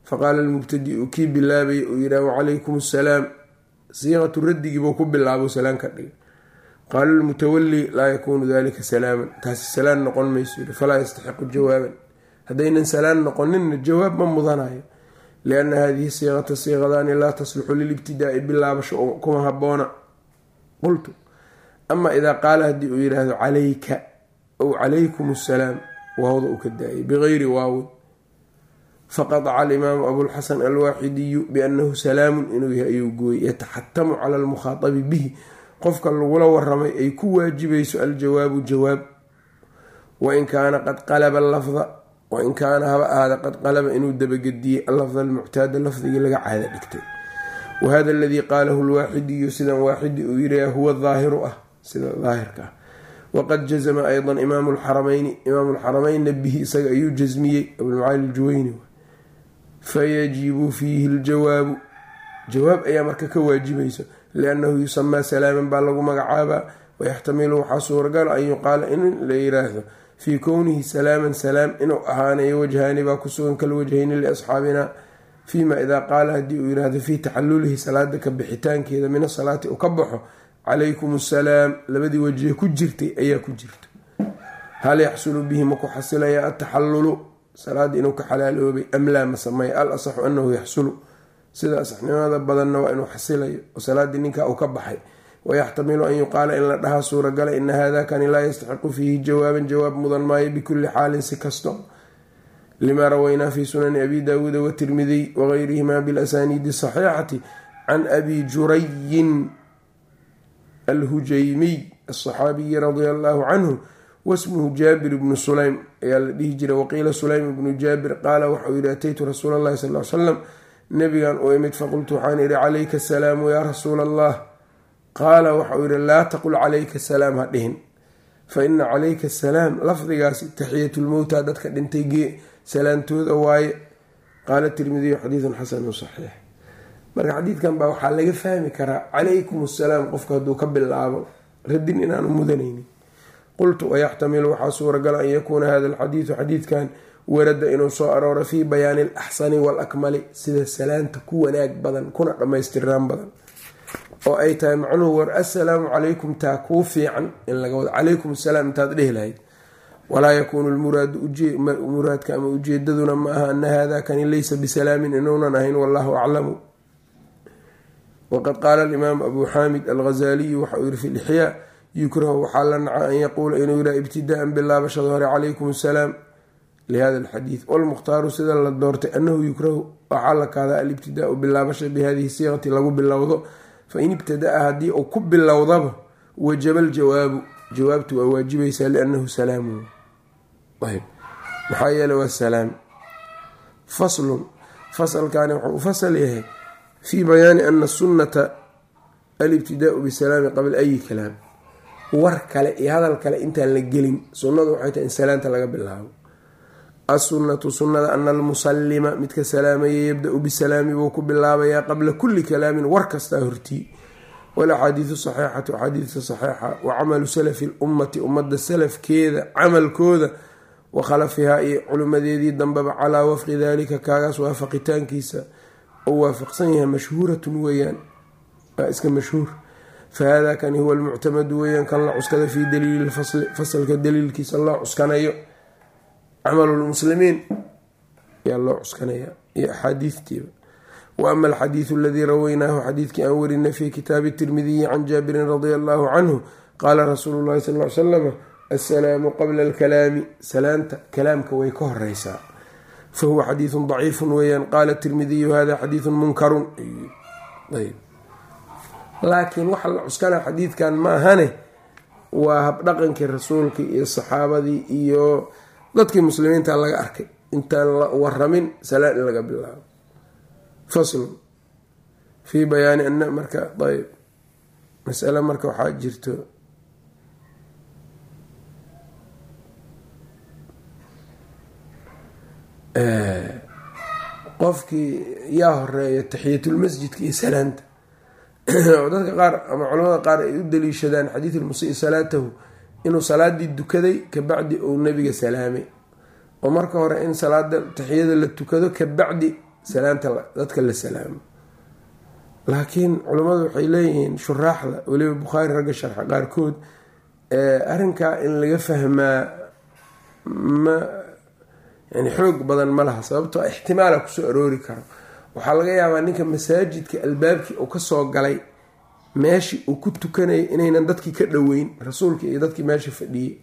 faqaala almubtadi-u kii bilaabay uu yidhaah wacalaykum assalaam siiqatu raddigiibuu ku bilaabo salaan ka dhigay. Qaala almutawali laa yakuunu dalika salaaman. Taasi salaan noqon mayso yii falaa yastaxiqu jawaaban. Haddaynan salaan noqoninna jawaab ma mudanayo lianna hadihi siiqata siiqadaani laa tasluxu lilibtidaai bilaabasho kuma haboona. Qultu ama idaa qaala haddii uu yidhaahdo calayka ow calaykum assalaam waawda uu ka daayay bigayri waawin faqadaca alimaamu abulxasan alwaaxidiyu biannahu salaamun inuu yahay ayuu gooyey yataxatamu cala almukhaatabi bihi. Qofka lagula waramay ay ku waajibayso aljawaabu jawaab. Wain kaana qad qalaba lafda wain kaana haba ahaada qad qalaba inuu dabagediyey allafda almuctaada lafdigii laga caada dhigtay. Wahada aladii qaalahu lwaaxidiyu sidan waaxidi uu yiri huwa daahiru ah sida daahirka. Ah waqad jazma ayضa imaamu lxaramayni imaamu lxarameynna bihi isaga ayuu jasmiyey abulmacaali ljuweyni fayajibu fiihi ljawaabu jawaab ayaa marka ka waajibaysa liannahu yusamaa salaaman baa lagu magacaabaa wayaxtamilu waxaa suuragala an yuqaala in la yiraahdo fii kownihi salaaman salaam inuu ahaanayo wajhaani baa kusugan kalwajhayni liasxaabina fiima idaa qaala haddii uu yiraahdo fii taxalulihi salaada ka bixitaankeeda min asalaati uu ka baxo calaykum asalaam labadii wajee ku jirtay ayaa ku jirta. Hal yaxsulu bihi maku xasilaya ataxallulu salaada inuu ka xalaaloobay am laa ma sameeya al asaxu anahu yaxsulu. Sida asaxnimada badanna waa inuu xasilayo oo salaadii ninkaa uu ka baxay. Wayaxtamilu an yuqaala in la dhahaa suuragala ina hada kani laa yastaxiqu fiihi jawaaban jawaab mudan maayo bikulli xaalin si kasto. Lima rawaynaa fi sunani abi daawuuda watirmidiy wagayrihima bilasaniidi saxiixati can abi jurayin alhujaymiy asaxaabiyi radia allahu canhu wasmuhu jaabir ibnu sulaym ayaa la dhihi jiray. Waqiila sulaym ibnu jaabir qaala waxauu yihi ataytu rasuula allahi sal l slam nabigan u imid faqultu waxaan idhi calayka asalaamu yaa rasuula allah qaala waxauu yihi laa taqul calayka asalaam ha dhihin. Fa ina calayka asalaam lafdigaasi taxiyatulmowta dadka dhintay salaantooda waaye. Qaala tirmidiyu xadiidun xasanu saxiix marka xadiidkan baa waxaa laga fahmi karaa calaykum asalaam qofku hadduu ka bilaabo radin inaanu mudanaynin. Qultu wayaxtamilu waxaa suuragala an yakuuna hada alxadiidu xadiidkan warada inuu soo arooro fii bayaani alaxsani waalakmali sida salaanta ku wanaag badan kuna dhammaystirnaan badan. Oo ay tahay macnuhu war assalaamu calaykum taa kuu fiican in laga wado calaykum asalaam intaad dhehi lahayd. Walaa yakuunu muraadka ama ujeedaduna ma aha ana hada kani laysa bisalaamin inuunan ahayn wallahu aclamu waqad qaala alimaamu abu xaamid alghazaliyu waxa uu yihi fi lixyaa yukrahu waxaa la naca an yaquula inuu yihaa ibtidaan bilaabashada hore calaykum asalaam lihada alxadiid walmukhtaaru sida la doortay annahu yukrahu waxaa la kaadaa alibtidaau bilaabasha bihadihi siiqati lagu bilowdo fain ibtadaa haddii uu ku bilowdaba wajaba aljawaabu jawaabtu waa waajibaysaa liannahu salaamu maxaa yeele waa salaam faslun fasalkaani wuxuu u fasal yahay fii bayaani ana sunnata alibtidaau bisalaami qabla ayi kalaam. War kale iyo hadal kale intaan la gelin sunnadu waxay tahay in salaanta laga bilaabo. Assunnatu sunnada ana almusallima midka salaamaya yabda-u bisalaami buu ku bilaabayaa qabla kulli kalaamin war kastaa hortii walaxaadiidu saxiixatu axaadiidta saxiixa wa camalu salafi lummati ummadda salafkeeda camalkooda wa khalafihaa iyo culimadeedii dambeba calaa wafqi dalika kaagaas waafaqitaankiisa oo waafaqsan yahay mashhuuratun weeyaan waa iska mashhuur. Fahada kani huwa almuctamadu weeyaan kan la cuskada fii daliili lfasli fasalka daliilkiisa loo cuskanayo. Camalu lmuslimiin ayaa loo cuskanaya iyo axaadiidtiiba wa ama alxadiidu aladii rawaynaahu xadiidkii aan warinay fi kitaabi tirmidiyi can jaabirin radia allahu canhu qaala rasuulu llahi sal ly salam assalaamu qabla alkalaami. Salaanta kalaamka way ka horeysaa fahuwa xadiidun daciifun weeyaan. Qaala tirmidiyu hada xadiidun munkarun. Laakiin waxa la cuskanaa xadiidkan ma ahane waa habdhaqankii rasuulkii iyo saxaabadii iyo dadkii muslimiinta laga arkay. Intaan la waramin salaan in laga bilaabo. Faslun fii bayaani marka ayb masale marka waxaa jirto qofkii yaa horreeya taxiyatulmasjidka iyo salaanta. Oo *clears throat* dadka qaar ama culamada qaar ay u daliishadaan xadiid ilmusii salaatahu inuu salaadii dukaday kabacdi uu nabiga salaamay. Oo marka hore in salaada taxiyada la tukado kabacdi salaanta dadka la salaamo. Laakiin culammadu waxay leeyihiin shuraaxda weliba bukhaari ragga sharxa qaarkood arrinkaa in laga fahmaa ma yani xoog badan ma laha sababtoo ixtimaala ku soo aroori karo. Waxaa laga yaabaa ninka masaajidka albaabkii uu ka soo galay meeshii uu ku tukanayay inaynan dadkii ka dhoweyn rasuulka iyo dadkii meesha fadhiyey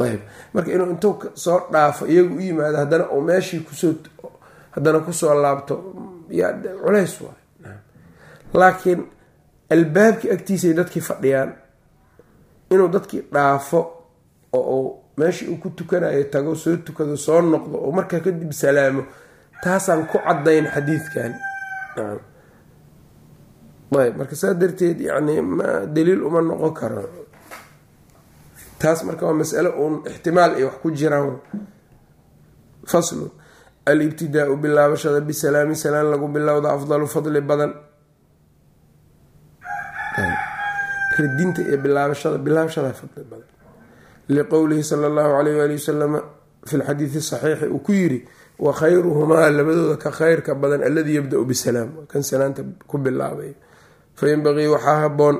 ayb marka inuu intuu soo dhaafo iyagu u yimaado haddana uu meeshii ku soo haddana ku soo laabto. Yaa culays waay. Laakiin albaabkii agtiisay dadkii fadhiyaan inuu dadkii dhaafo oo meeshii uu ku tukanayo tago soo tukado soo noqdo oo markaa kadib salaamo. Taasaan ku cadayn xadiidkan. Ayb marka saa darteed yani ma daliil uma noqon karo. Taas marka waa masalo uun ixtimaal ay wax ku jiraan. Faslu. Alibtidaau bilaabashada bisalaami salaan lagu bilowda afdalu fadli badan. Radinta iyo bilaabashada bilaabashada fadli badan liqowlihi sala allahu alayh waali wasalama fi lxadiidi saxiixi uu ku yiri wa khayruhumaa labadooda ka khayrka badan alladii yabda-u bisalaam kan salaanta ku bilaabay. Fayanbaqii waxaa haboon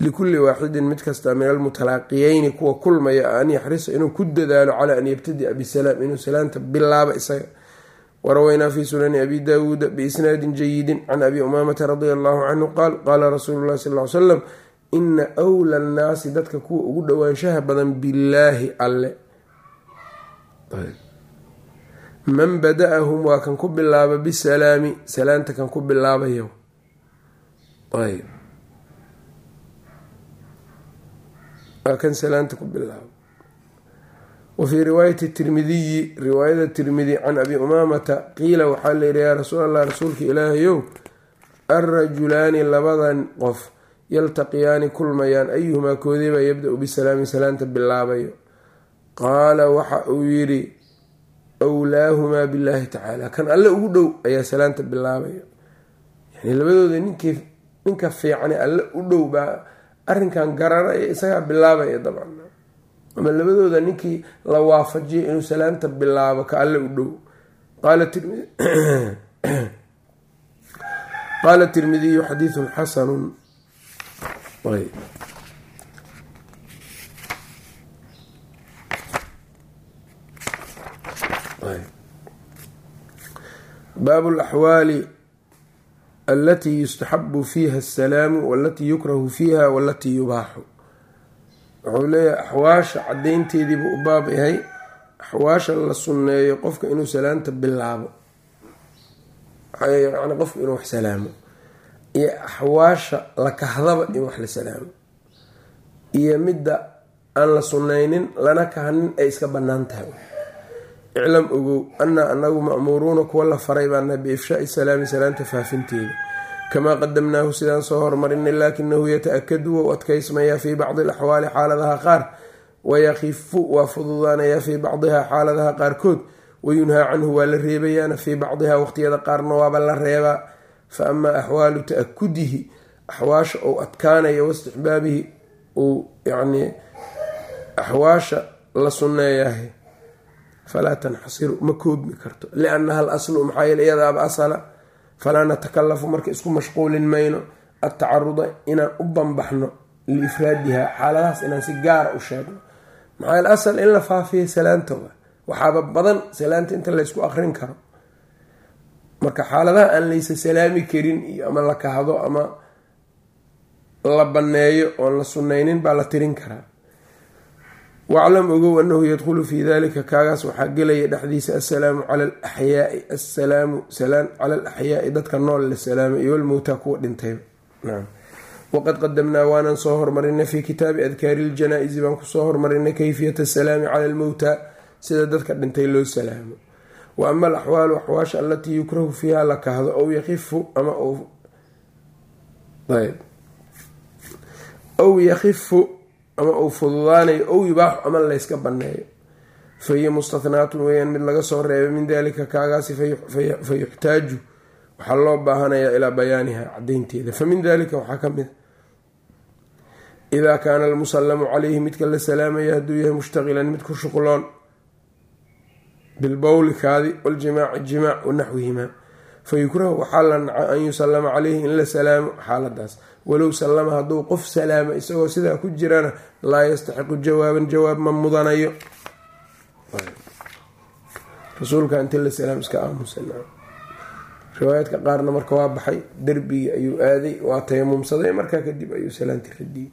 likulli waaxidin mid kasta min almutalaaqiyeyni kuwa kulmaya an yaxrisa inuu ku dadaalo calaa an yabtadia bisalaam inuu salaanta bilaabo isaga waraweynaa fi sunani abi daawuuda biisnaadin jayidin can abi umaamata radia allahu canhu qaal qaala rasuulu llahi sal ly slam ina wla annaasi dadka kuwa ugu dhowaanshaha badan billaahi alle man bada-ahum waa kan ku bilaaba bisalaami salaanta kan ku bilaabayo waa kan salaanta ku bilaaba wa fii riwaayati tirmidiyi riwaayada tirmidi can abi umaamata qiila waxaa layidhi yaa rasuul allah rasuulka ilaahayow alrajulaani labadan qof yaltaqiyaani kulmayaan ayuhumaa koodibaa yabda-u bisalaami salaanta bilaabayo qaala waxa uu yidhi wlaahumaa billaahi tacaala kan alle ugu dhow ayaa salaanta bilaabaya yani labadooda ninkii ninka fiicani alle u dhow baa arrinkan garanaya isagaa bilaabaya dabcan ama labadooda ninkii la waafajiyo inuu salaanta bilaabo ka alle u dhow. Qaala *coughs* tirmidiyu xadiidun xasanun. Baabu laxwaali alatii yustaxabu fiiha asalaamu walatii yukrahu fiiha walatii yubaaxu wuxuu leeyahay axwaasha cadaynteediibuu u baab yahay. Axwaasha la sunneeyo qofka inuu salaanta bilaabo. Yani qofka inuu wax salaamo. Iyo axwaasha la kahdaba in wax la salaamo. Iyo midda aan la sunnaynin lana kahnin ay iska bannaan tahay. Iclam ogow anaa anagu ma'muuruuna kuwa la faray baana biifshaai salaami salaanta faafinteeda kamaa qadamnaahu sidaan soo hormarinay laakinahu yata-akadu wou adkaysmayaa fii bacdi alaxwaali xaaladaha qaar wayakifu waa fududaanayaa fii bacdihaa xaaladaha qaarkood wayunhaa canhu waa la reebayaana fii bacdihaa waqhtiyada qaarna waaba la reebaa fa amaa axwaalu ta-akudihi axwaasha ou adkaanayo waistixbaabihi uu yacnii axwaasha la sunneeyahay falaa tanxasiru ma koobmi karto liannaha al aslu maxaa yeele iyadaaba asala falaa natakalafu marka isku mashquulin mayno atacaruda inaan u banbaxno liifraadiha xaaladahaas inaan si gaara u sheegno maxaa asal in la faafiya salaanta wa waxaaba badan salaanta inta laysku aqrin karo marka xaaladaha aan laysa salaami karin iyo ama la kahdo ama la banneeyo oon la sunnaynin baa la tirin karaa waclam ogow anahu yadkhulu fii dalika kaagaas waxaa gelaya dhexdiisa assalaamu cala alaxyaai assalaamu salaan cala alaxyaai dadka nool la salaamay iyo walmowtaa kuwa dhintayba waqad qadamnaa waanan soo hormarinay fii kitaabi adkaari iljanaa-isi baan ku soo hormarinay kayfiyata asalaami cala almowtaa sida dadka dhintay loo salaamo wa ama alaxwaalu axwaasha alatii yukrahu fiiha la kahdo ow yakifu ama ow yakifu ama uu fududaanayo ow yubaaxu ama layska banneeyo fa hiya mustathnaatun weeyaan mid laga soo reebay min dalika kaagaasi fa yuxtaaju. Waxaa loo baahanayaa ilaa bayaaniha cadaynteeda fa min dalika waxaa ka mid a. Idaa kaana almusallamu calayhi midka la salaamaya hadduu yahay mushtaqilan mid ku shuqloon bilbowli kaadi waljimaaci jimaac wanaxwihimaa fa yukrahu waxaa an yusallama caleyhi in la salaamo xaaladaas. Walow sallama hadduu qof salaamo isagoo sidaa ku jirana laa yastaxiqu jawaaban jawaab ma mudanayo. Rasuulka inti la salaam iska aamusa riwaayaadka qaarna marka waa baxay derbigii ayuu aaday waa tayamumsaday markaa kadib ayuu salaanti radiyey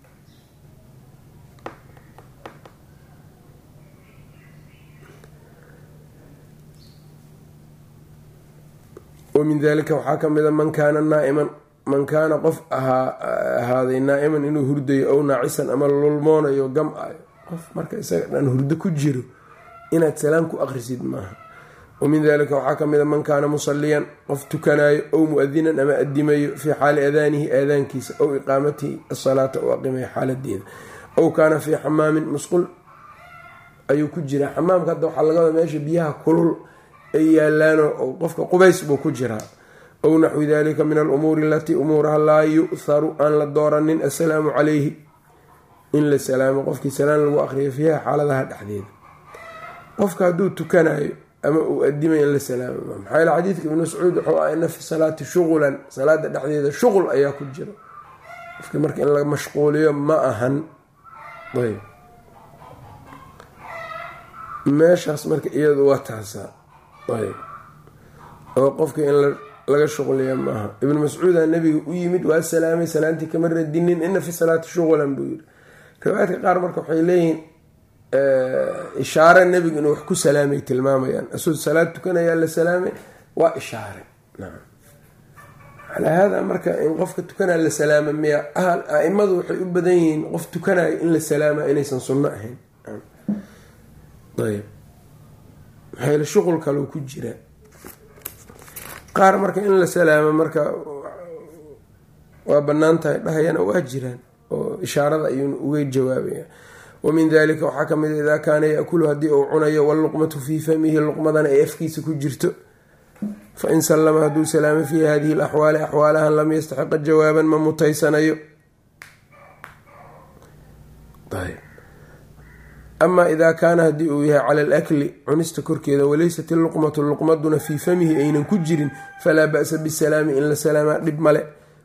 wa min dalika waxaa kamida man kaana naaiman. Man kaana qof ahaaday naa-iman inuu hurdayo ow naacisan ama lulmoonayo gam-ayo qof marka isaga dhan hurdo ku jiro inaad salaam ku aqrisid maaha. Wamin dalika waxaa ka mida man kaana musaliyan qof tukanayo ow mu'adinan ama adimayo fii xaali adaanihi aadaankiisa ow iqaamatihi asalaata u aqimayo xaaladeeda ow kaana fii xamaamin musqul ayuu ku jiraa. Xamaamka hadda waxaa laga wada meesha biyaha kulul ay yaalaano qofka qubays buu ku jiraa ow naxwi dalika min alumuuri alatii umuuraha laa yu'tharu aan la dooranin assalaamu calayhi. In la salaamo qofkii salaan lagu aqriyo fiiha xaaladaha dhexdeeda. Qofka hadduu tukanayo ama uu adimay in la salaamo maxaa yaele xadiidka ibnu mascuud wuxuu ah ina fi salaati shuqulan salaada dhexdeeda shuqul ayaa ku jira. Qofki marka in la mashquuliyo ma ahan. Ayb. Meeshaas marka iyadu waa taasaa oo qofka in laga shuqliya maaha. Ibnu mascuuda nabiga u yimid waa salaamay salaantii kama radinin ina fi salaati shuqulan buu yiri riwaayadka qaar marka waxay leeyihiin ishaare nebigu inuu wax ku salaamay tilmaamayaan. Asuu salaad tukanayaa la salaamay waa ishaare. Calaa haada marka in qofka tukanaya la salaama miya a-imadu waxay u badan yihiin qof tukanaya in la salaama inaysan sunno ahayn maxayl shuqul kaloo ku jira. Qaar marka in la salaamo marka waa bannaan tahay dhahayana waa jiraan oo ishaarada ayuuna uga jawaabaya. Wamin dalika waxaa ka mid a idaa kaana yaakulu haddii uu cunayo walluqmatu fii famihi luqmadana ay afkiisa ku jirto. Fain sallama hadduu salaamo fii hadihi alaxwaali axwaalahan lam yastaxiqa jawaaban ma mutaysanayo ama idaa kaana haddii uu yahay cala alakli cunista korkeeda walaysat iluqmatu luqmaduna fii famihi aynan ku jirin falaa ba'sa bisalaami in la salaamaa dhib male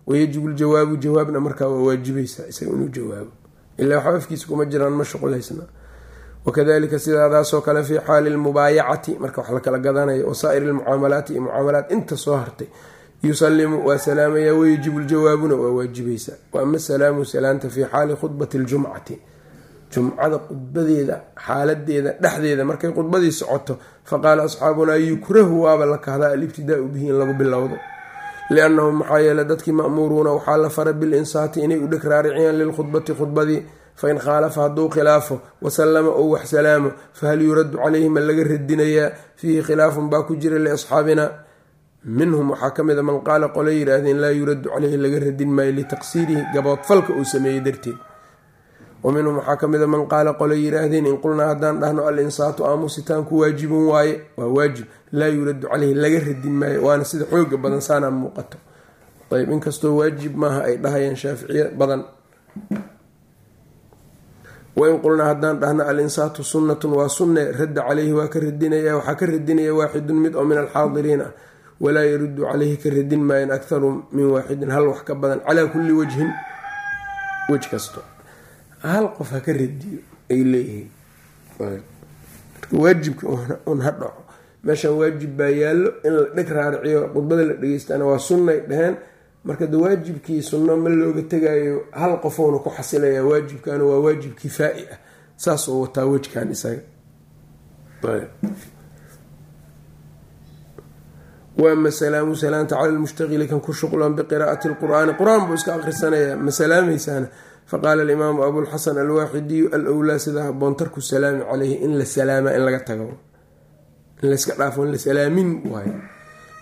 wayajibu ljawaabu jawaabna markaa waa waajibaysaa isaga inuu jawaabo ilaa waxba afkiisa kuma jiraan ma shuqulaysna wakadalika sidaadaasoo kale fii xaali lmubaayacati marka wax la gadanayo wasaa'ir lmucaamalaati iyo mucaamalaat inta soo hartay yusalimu waa salaamaya wayajibu ljawaabuna waa waajibaysaa. Waama salaamu salaanta fii xaali khudbati ljumcati jumcada khudbadeeda xaaladeeda dhexdeeda markay khudbadii socoto faqaala asxaabunaa yukrahu waaba la kahdaa alibtidaau bihi in lagu bilowdo. Liannahum maxaa yeele dadkii ma'muuruuna waxaa la faray bilinsaati inay u dheg raariciyaan lilkhudbati khudbadii. Fain khaalafa hadduu khilaafo wasallama ou wax salaamo fahal yuraddu calayhi ma laga radinayaa fiihi khilaafun baa ku jira liasxaabina. Minhum waxaa ka mid a man qaala qole yidhaahdeen laa yuraddu caleyhi laga radin maayo litaqsiirihi gaboodfalka uu sameeyey darteed wa minhum waxaa ka mid a man qaala qole yidhaahdeen in qulnaa haddaan dhahno al-insaatu aamusitaanku waajibun waaye waa waajib. Laa yuraddu caleyhi laga radin maayo waana sida xooga badan saanaa muuqato. Ayb inkastoo waajib maaha ay dhahayaan shaaficiye badan. Wain qulnaa haddaan dhahno al-insaatu sunnatun waa sunne radda caleyhi waa ka radinaya waxaa ka radinaya waaxidun mid oo min alxaadiriin ah walaa yaruddu caleyhi ka radin maayan akharu min waaxidin hal wax ka badan calaa kulli wajhin wej kasto hal qof ha ka radiyo ay leeyihiin waajibka un ha dhaco. Meeshan waajib baa yaallo in la dheg raariciyo khudbada la dhegeystaana waa sunnay dheheen marka de waajibkii sunno ma looga tegayo hal qofouna ku xasilayaa waajibkan waa waajib kifaa-i ah. Saas oo wataa wejkan isaga. Waama salaamu salaanta cala lmushtaqili kan ku shuqlan biqiraa'ati lqur'aani qur'aan. Buu iska aqrisanayaa ma salaamaysaana faqaala alimaamu abulxasan alwaaxidiyu alwlaa sida haboon tarku salaami caleyhi in la salaama in laga tago. In layska dhaafo in la salaamin waayo.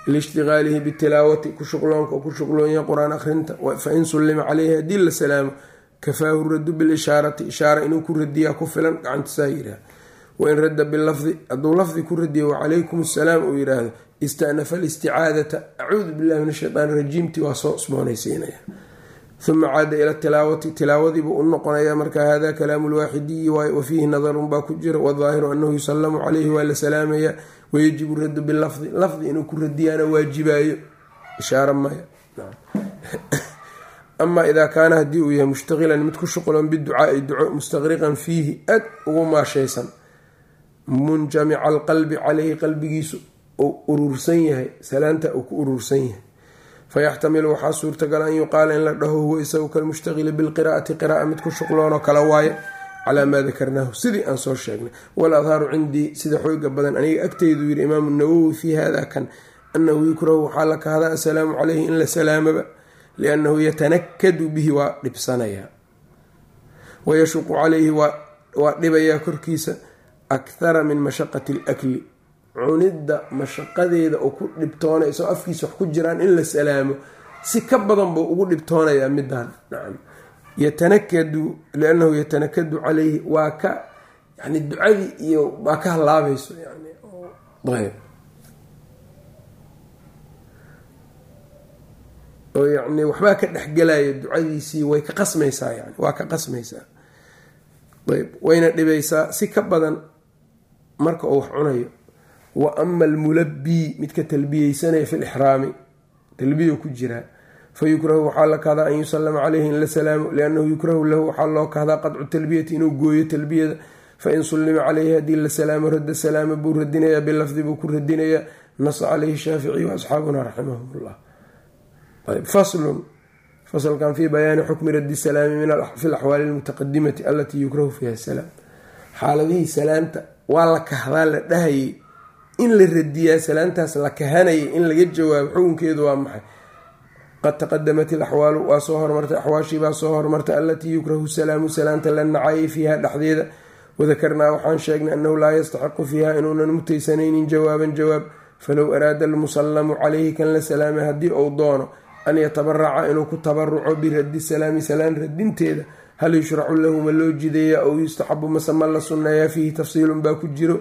Liishtiqaalihi bitilaawati ku shuqloonka ku shuqloonya qur'aan akhrinta fain sullima caleyhi haddii la salaamo kafaahu raddu bilishaarati ishaara inuu ku radiyaa ku filan gacantisaa yidhaah wain radda bilafdi hadduu lafdi ku radiyo wacalaykum assalaam uu yidhaahdo istanafa alisticaadata acuudu billahi min ashaytaan rajiimtii waa soo usmoonaysiinaya uma caada ila tilaawati tilaawadiibuu u noqonaya marka hada kalaamu lwaaxidiyi waay wa nadarun baa ku jira wadaahiru anahu yusallamu caleyhi waa la salaamaya wayajibu raddu bilafdi lafdi inuu ku radiyaana waajibayo ishaara maya ama idaa kaana haddii uu yahay mushtaqilan mid ku shuqlan biducaai duco mustaqriqan fiihi aad ugu maashaysan munjamica alqalbi caleyhi qalbigiisu uu urursan yahay salaanta uu ku urursan yahay fayaxtamilu waxaa suurtagal an yuqaala in la dhaho huwa isagu kalmushtaqili bilqiraa'ati qira'a mid ku shuqloonoo kala waaye calaa maa dakarnaahu sidii aan soo sheegnay waladhaaru cindii sida xooga badan aniga agteydu yiri imaamu nawowi fii hada kan anahu yukrahu waxaa la kahdaa assalaamu caleyhi in la salaamaba liannahu yatanakadu bihi waa dhibsanayaa wayashuqu caleyhi waa dhibayaa korkiisa akhara min mashaqati alakli cunidda mashaqadeeda oo ku dhibtoonayso afkiisa wax ku jiraan in la salaamo si ka badan buu ugu dhibtoonayaa midaan. Nacam yatanakadu liannahu yatanakadu calayhi waa ka yani ducadii iyo waa ka halaabayso yani oo yani waxbaa ka dhexgelaya ducadiisii way ka qasmaysaa yani waa ka qasmaysaa. Ayb. Wayna dhibaysaa si ka badan marka uu wax cunayo wa ama almulabii midka talbiyeysanaya fi lixraami talbiya ku jiraa fa yukrahu waxaa la kahdaa an yusalama caleyhi in la salaamo liannahu yukrahu lahu waxaa loo kahdaa qadcu talbiyati inuu gooyo talbiyada. Fain sullima caleyhi haddii la salaamo radda salaama buu radinayaa bilafdi buu ku radinayaa nasa caleyhi shaafici waasxaabuna raximahum llah faslun faslkan fi bayaani xukmi raddi salaami fi laxwaali lmutaqadimati alatii yukrahu fiha salaam. Xaaladihii salaamta waa la kahdaa la dhahayay in la radiyaa salaamtaas la kahanayay in laga jawaabo xukunkeedu waa maxay? Qad taqadamat ilaxwaalu waa soo hormartay axwaashii baa soo hormartay alatii yukrahu salaamu salaamta la nacayay fiiha dhexdeeda. Wadakarnaa waxaan sheegnay annahu laa yastaxiqu fiiha inuunan mutaysanaynin jawaaban jawaab. Falow araada almusallamu caleyhi kan la salaamay haddii uu doono an yatabaraca inuu ku tabaruco biraddi salaami salaan radinteeda hal yushracu lahu ma loo jideeya ow yustaxabu mase ma la sunneeyaa fiihi tafsiilun baa ku jiro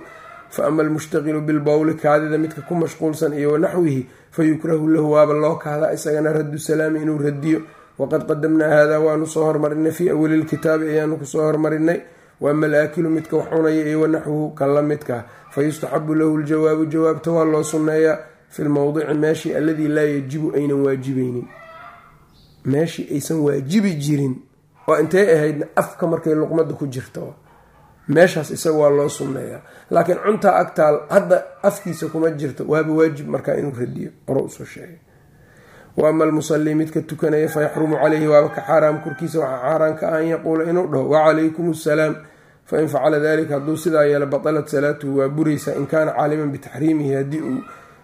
fa ama almushtaqilu bilbowli kaadida midka ku mashquulsan iyo wanaxwihi fa yukrahu lahu waaba loo kahdaa isagana raddu salaami inuu radiyo waqad qadamnaa haadaa waanu soo hormarinay fii awali lkitaabi ayaanu ku soo hormarinay waama alaakilu midka wax cunaya iyo wanaxwuhu kan la midkaa fa yustaxabu lahu ljawaabu jawaabta waa loo sunneeyaa fi lmowdici meeshii alladii laa yajibu aynan waajibaynin meeshii aysan waajibi jirin oo intay ahaydna afka markay luqmada ku jirto meeshaas isaga waa loo sunneeyaa laakiin cuntaa agtaal hadda afkiisa kuma jirto waaba waajib markaa inuu radiyo hore u soo sheegay. Wa ama almusalii midka tukanaya fayaxrumu caleyhi waaba ka xaaraam korkiisa waxaa xaaraan ka ah an yaquula inuu dhaho wacalaykum assalaam. Fain facala dalika hadduu sidaa yeelo batalat salaatuhu waa buraysaa in kaana caaliman bitaxriimihi haddii uu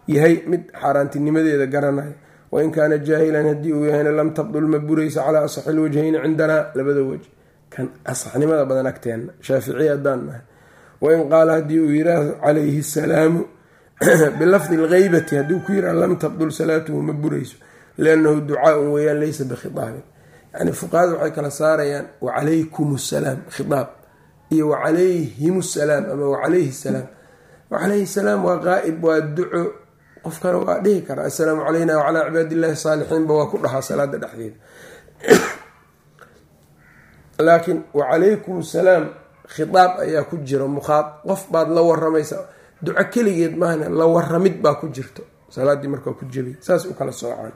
yahay mid xaaraantinimadeeda garanaya. Wain kaana jaahilan haddii uu yahayna lam tabdul ma buraysa calaa asaxi lwajhayni cindanaa labada waj kan asaxnimada badan agteenna shaaficiy haddaan nahay. Wain qaala haddii uu yiraahdo calayhi asalaamu *clears throat* bilafdi lgeybati haddii ku yiraha lam tabdul salaatuhu ma burayso. Liannahu ducaaun weeyaan laysa bikhitaabin. Yani fuqahada waxay kala saarayaan wacalaykum salaam khitaab iyo wacalayhim salaam ama wacalayhi salaam. Wacalayhi salaam waa qaa'ib waa duco. Qofkana waa dhihi karaa assalaamu calayna wacalaa cibaadillahi saalixiinba waa ku dhahaa salaada dhexdeeda *clears throat* laakiin wacalaykum salaam khitaab ayaa ku jiro mukhaad qof baad la waramaysa duco keligeed maahna la waramid baa ku jirto. Salaadii markaa ku jebiy saas u kala soocaan.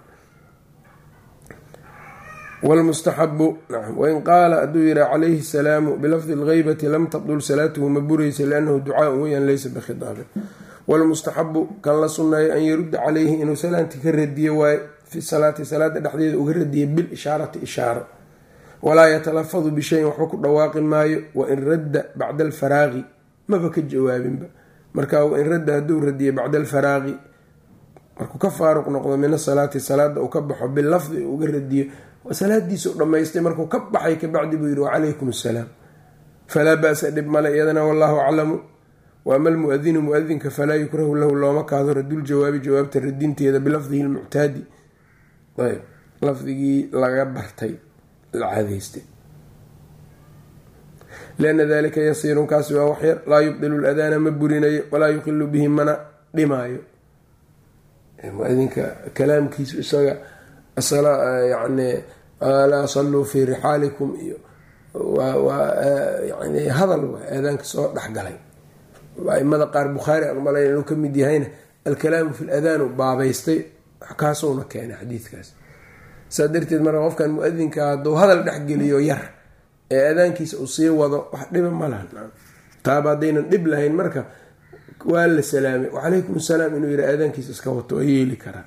Wlmustaxabu nacam wain qaala hadduu yihaa calayhi salaamu bilafdi lgeybati lam tabdul salaatuhu ma buraysa liannahu ducaaun weyaan laysa bikhitaabin walmustaxabu kan la sunneeyo an yarudda calayhi inuu salaanti ka radiyo waaye fi salaati salaada dhexdeeda uga radiya bilishaarati ishaaro walaa yatalafadu bishayin waxba ku dhawaaqi maayo wain radda bacda alfaraaqi maba ka jawaabinba. Marka wain radda hadduu radiya bacda alfaraaqi markuu ka faaruq noqdo min asalaati salaada uu ka baxo bilafdi uga radiyo u dhammaystay markuu ka baxay kabacdi buu yihi wacalaykum assalaam falaa ba-sa dhib male iyadana wallahu aclamu. Wa ama almuadinu muadinka falaa yukrahu lahu looma kaado raduljawaabi jawaabta radinteeda bilafdihi lmuctaadi ayb lafdigii laga bartay la cadaystay dalika yasiirun kaasi waa waxyar laa yubdilu ladaana ma burinayo walaa yuqilu bihi mana dhimaayo. Muadinka kalaamkiisu isaga yani laa saluu fii rixaalikum iyo waa yani hadal waa aadaanka soo dhexgalay. Aimada qaar bukhaari aqbalay inuu ka mid yahayna alkalaamu fi ladaanu baabaystay kaasuuna keenay xadiidkaas saa darteed marka qofkan muadinka hadduu hadal dhexgeliyo yar ee aadaankiisa uu sii wado wax dhiba ma laha. Taaba haddaynan dhib lahayn marka waa la salaamay. Wacalaykum asalaam inuu yiri aadaankiisa iska wato waa karaa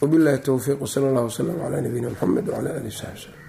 wabillahi towfiiq wsala allah wslam calaa nabiyina mxamed wcala alihi wsaxbi wslm